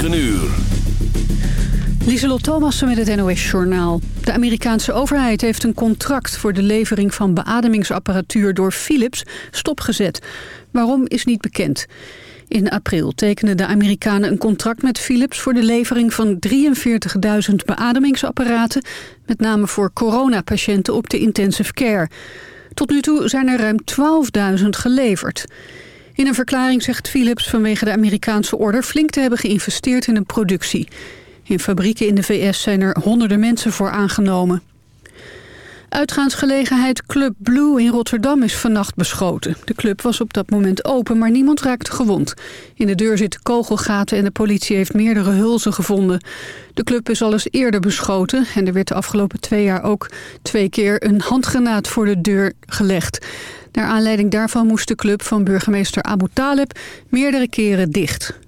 9 uur. Lieselot Thomassen met het NOS-journaal. De Amerikaanse overheid heeft een contract voor de levering van beademingsapparatuur door Philips stopgezet. Waarom is niet bekend. In april tekenden de Amerikanen een contract met Philips voor de levering van 43.000 beademingsapparaten, met name voor coronapatiënten op de intensive care. Tot nu toe zijn er ruim 12.000 geleverd. In een verklaring zegt Philips vanwege de Amerikaanse order flink te hebben geïnvesteerd in een productie. In fabrieken in de VS zijn er honderden mensen voor aangenomen. Uitgaansgelegenheid Club Blue in Rotterdam is vannacht beschoten. De club was op dat moment open, maar niemand raakte gewond. In de deur zitten kogelgaten en de politie heeft meerdere hulzen gevonden. De club is al eens eerder beschoten en er werd de afgelopen twee jaar ook twee keer een handgranaat voor de deur gelegd. Naar aanleiding daarvan moest de club van burgemeester Abu Taleb meerdere keren dicht.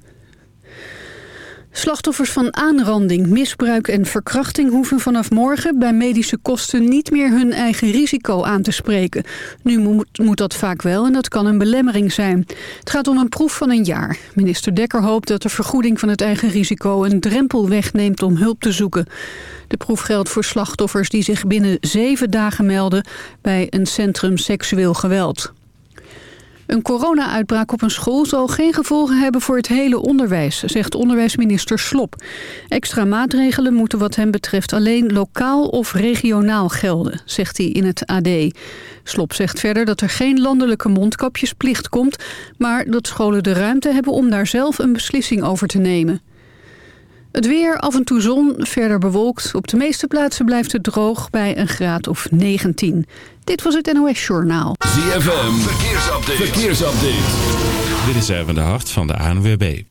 Slachtoffers van aanranding, misbruik en verkrachting hoeven vanaf morgen bij medische kosten niet meer hun eigen risico aan te spreken. Nu moet, moet, dat vaak wel en dat kan een belemmering zijn. Het gaat om een proef van een jaar. Minister Dekker hoopt dat de vergoeding van het eigen risico een drempel wegneemt om hulp te zoeken. De proef geldt voor slachtoffers die zich binnen zeven dagen melden bij een centrum seksueel geweld. Een corona-uitbraak op een school zal geen gevolgen hebben voor het hele onderwijs, zegt onderwijsminister Slop. Extra maatregelen moeten wat hem betreft alleen lokaal of regionaal gelden, zegt hij in het AD. Slop zegt verder dat er geen landelijke mondkapjesplicht komt, maar dat scholen de ruimte hebben om daar zelf een beslissing over te nemen. Het weer, af en toe zon, verder bewolkt. Op de meeste plaatsen blijft het droog bij een graad of 19. Dit was het NOS Journaal. ZFM, verkeersupdate. verkeersupdate. Dit is even de hart van de ANWB.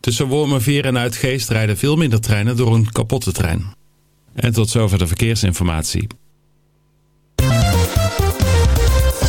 Tussen Wormerveer en Uitgeest rijden veel minder treinen door een kapotte trein. En tot zover de verkeersinformatie.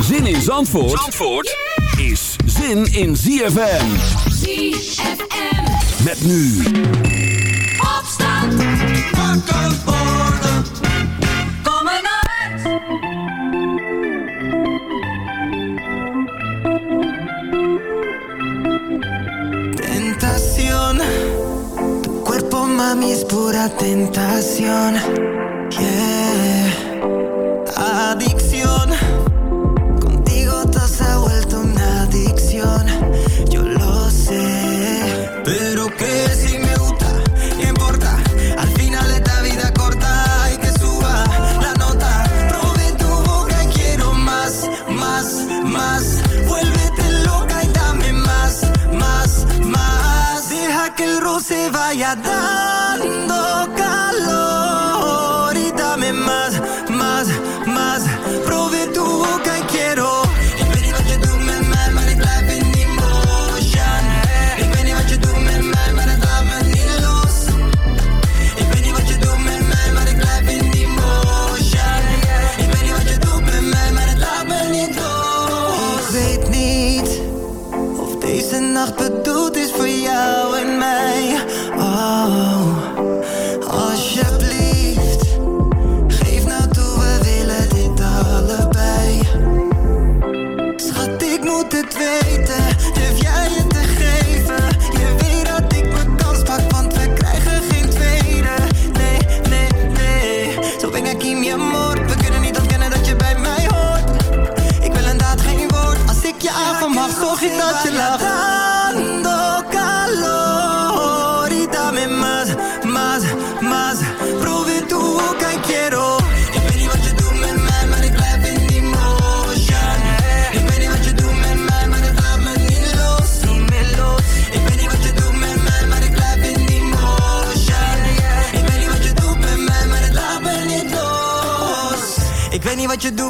Zin in Zandvoort, Zandvoort is zin in ZFM. ZFM. Met nu. Opstand. Wakker worden. Kom uit. Tentación. Tu cuerpo, mami, es pura tentación. I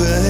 over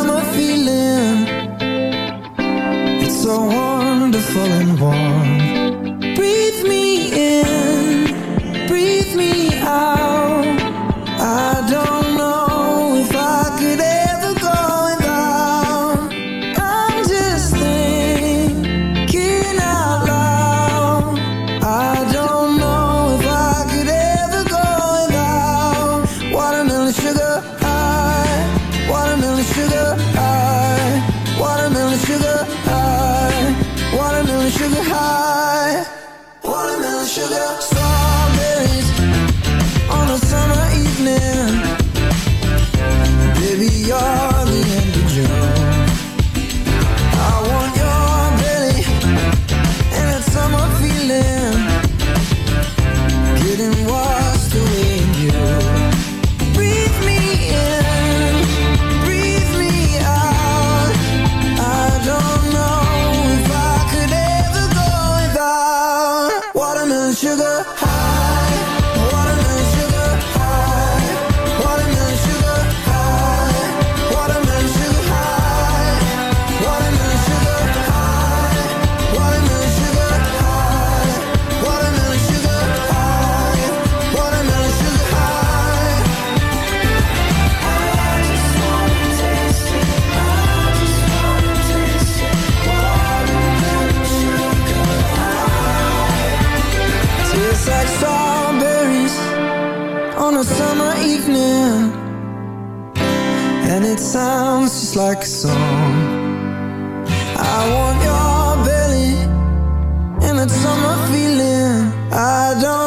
I'm a feeling feeling. I don't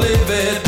live it.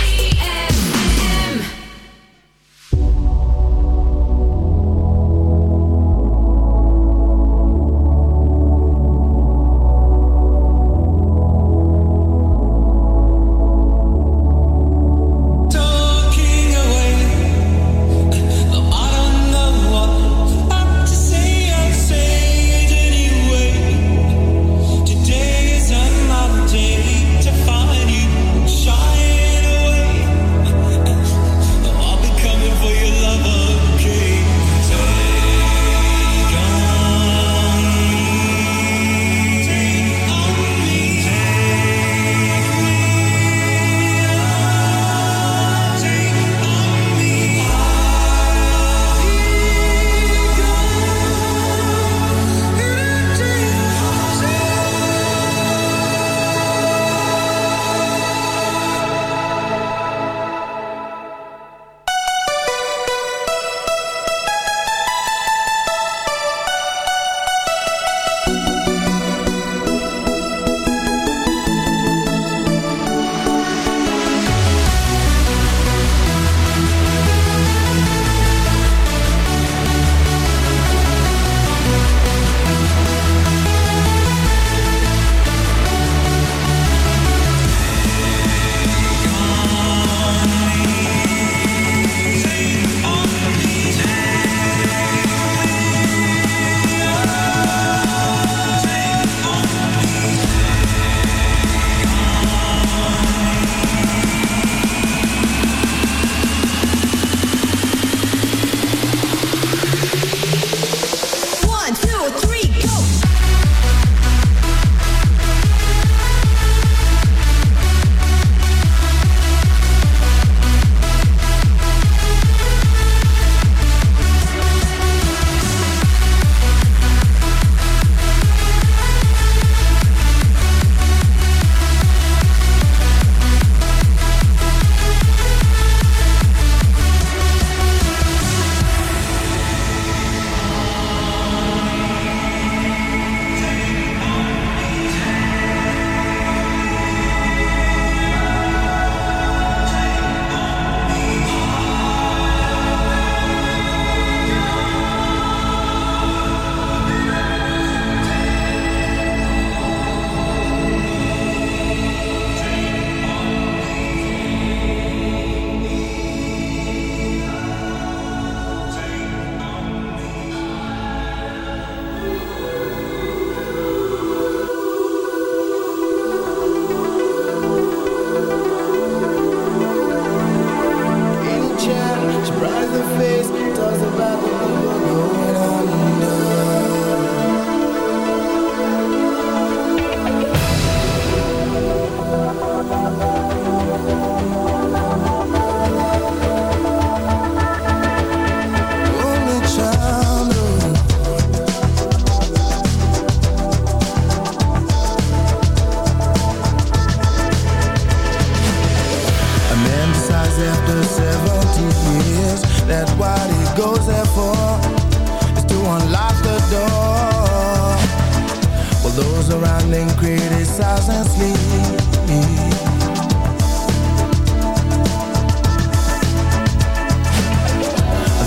And criticize and sleep.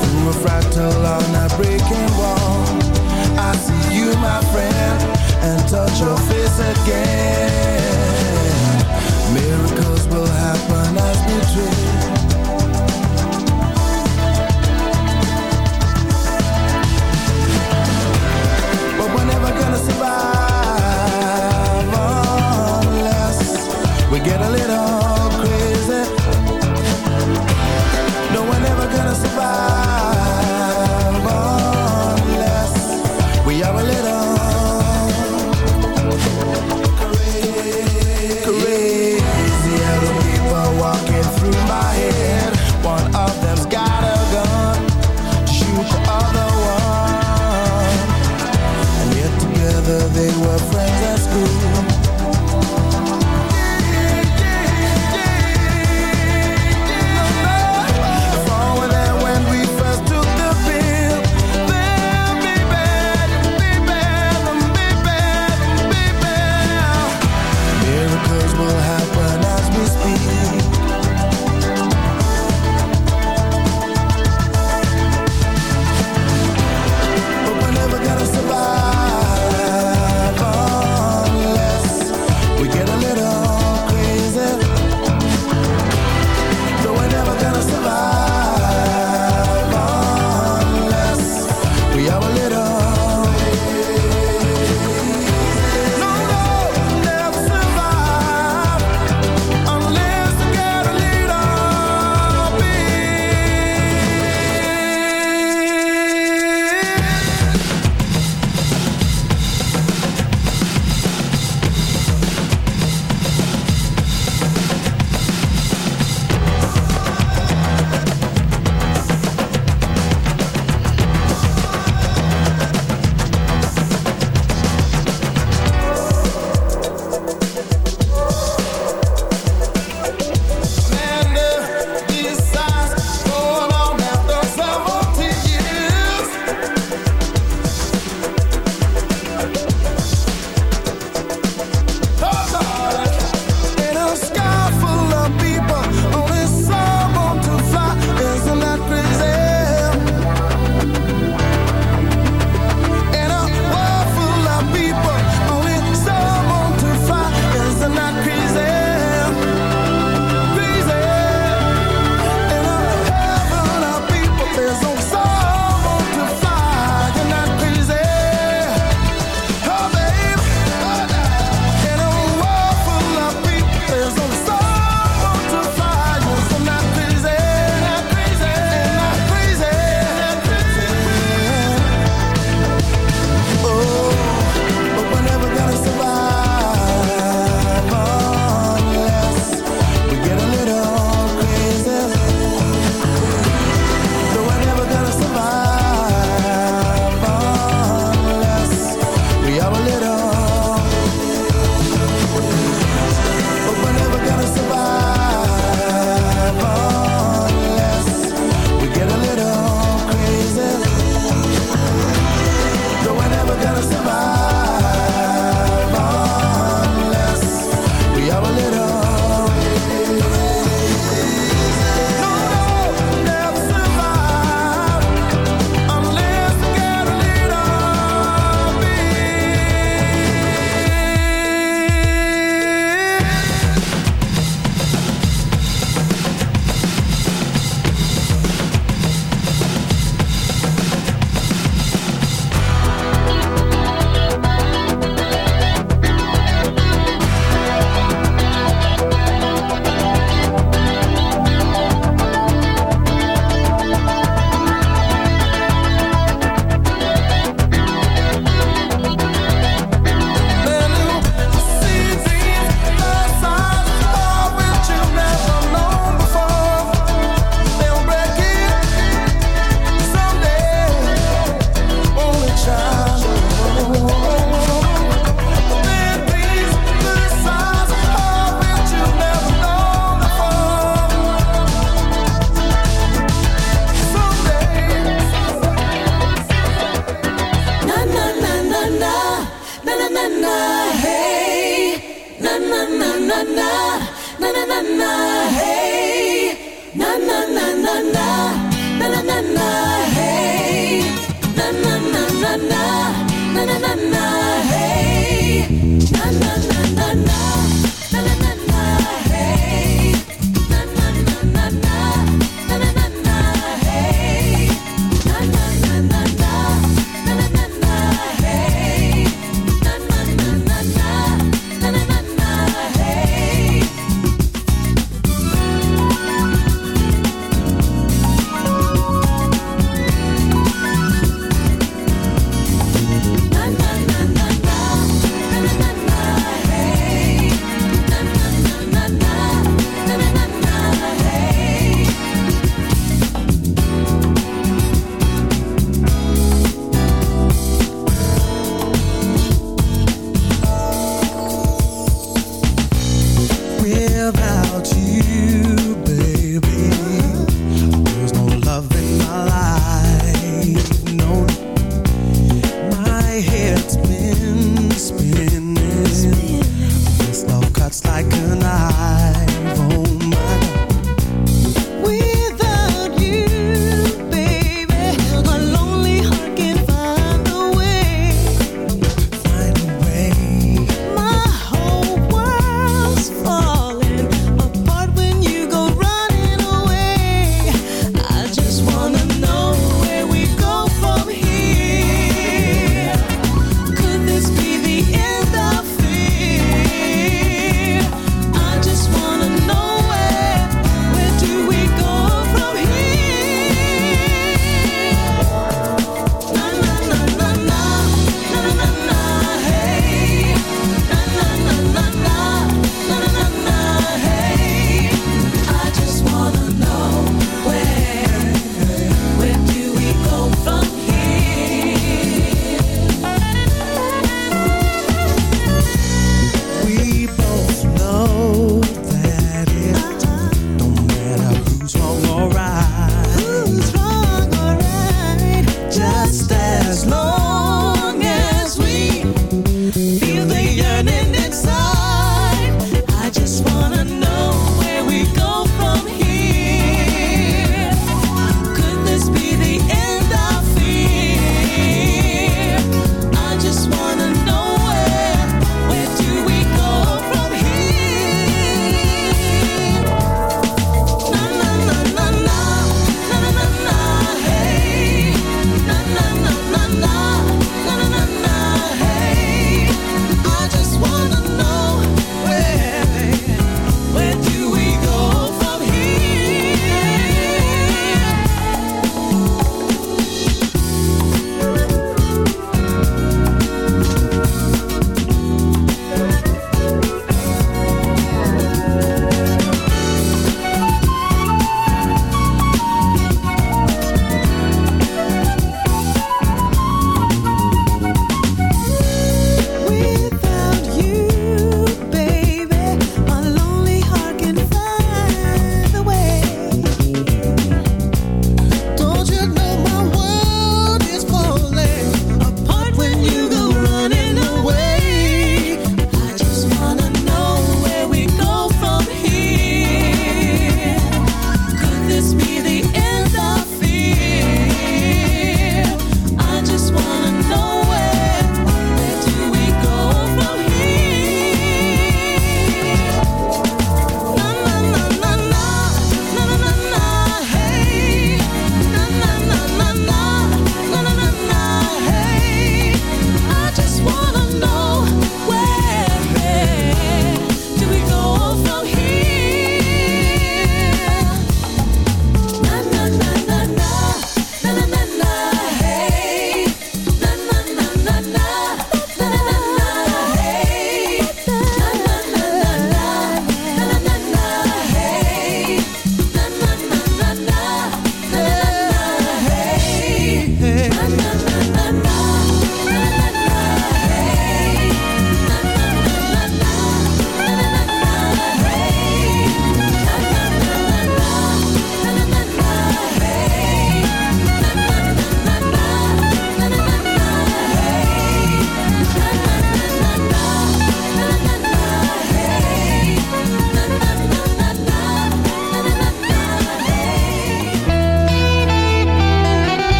Through a fractal on a breaking wall, I see you, my friend, and touch your face again. Miracles will happen as we dream.